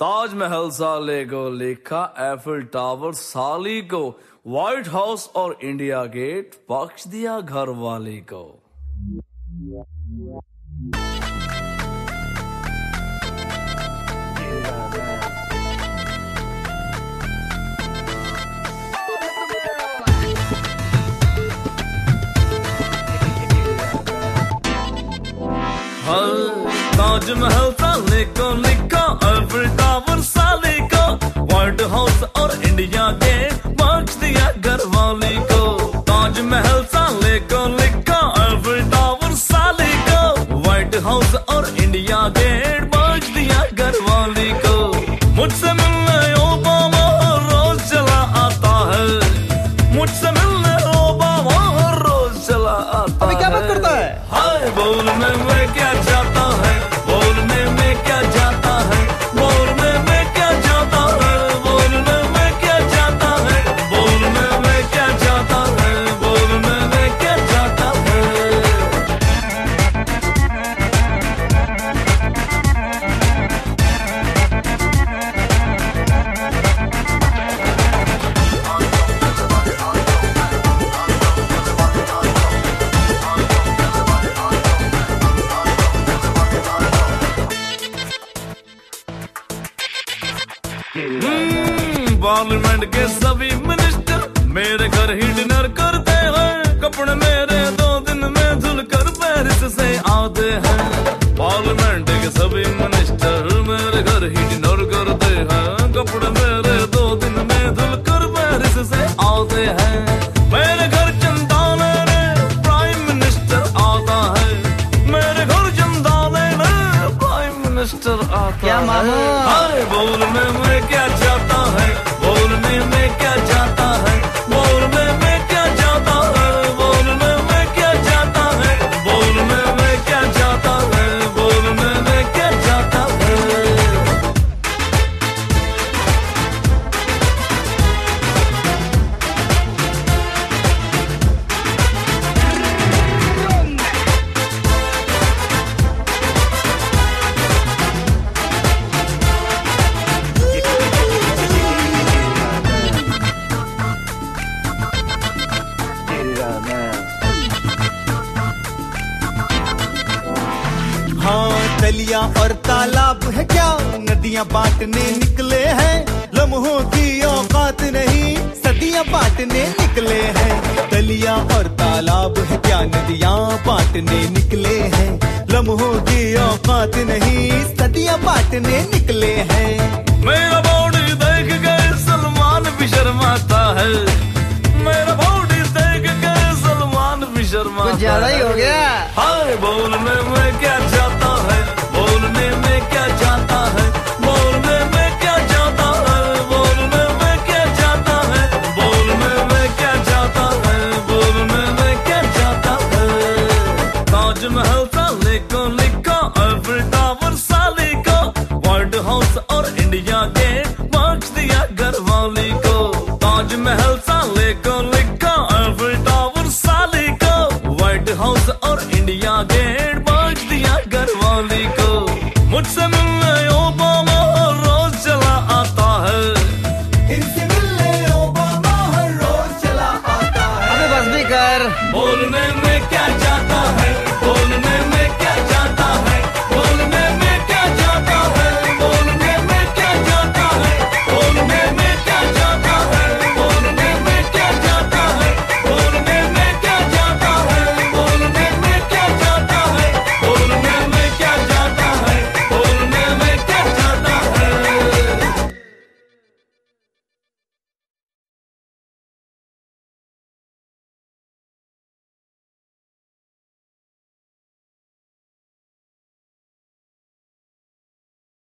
ताजमहल साले को लिखा, एफिल टावर साली को व्हाइट हाउस और इंडिया गेट पक्ष दिया घर वाले को ताजमहल साले को लिखा। एफिल टावर साले को व्हाइट हाउस और इंडिया गेट बख्श दिया घर वाली को। ताजमहल साले को लिखा एफिल टावर साले को व्हाइट हाउस और इंडिया गेट बख्श दिया घर वाली को। मुझसे मिलने ओबामा रोज चला आता है। मुझसे मिलने ओबामा रोज चला आता अभी क्या बात करता है? हाय बोलने में क्या पार्लियामेंट के सभी मिनिस्टर मेरे घर ही डिनर करते हैं। कपड़े मेरे दो दिन में धुल कर पेरिस से आते हैं। पार्लियामेंट के सभी मिनिस्टर मेरे घर ही डिनर करते हैं। कपड़े मेरे दो दिन में धुल कर पेरिस से आते हैं। मेरे घर चंदा लेने प्राइम मिनिस्टर आता है। मेरे घर प्राइम मिनिस्टर आता क्या है। में हाँ और तालाब है क्या? नदियाँ बांटने निकले हैं। लम्हों की औकात नहीं सदियाँ बांटने निकले हैं। तलिया और तालाब है क्या? नदियाँ बांटने निकले हैं। लम्हों की औकात नहीं सदियाँ बांटने निकले हैं। मेरा बॉडी देख के सलमान भी शर्माता है। मेरा बॉडी देख के सलमान भी शर्माता ज़्यादा ही हो गया। हाय बोलने में क्या हाउस और इंडिया गेट बांट दिया घर वाली को। मुझसे मिलने ओ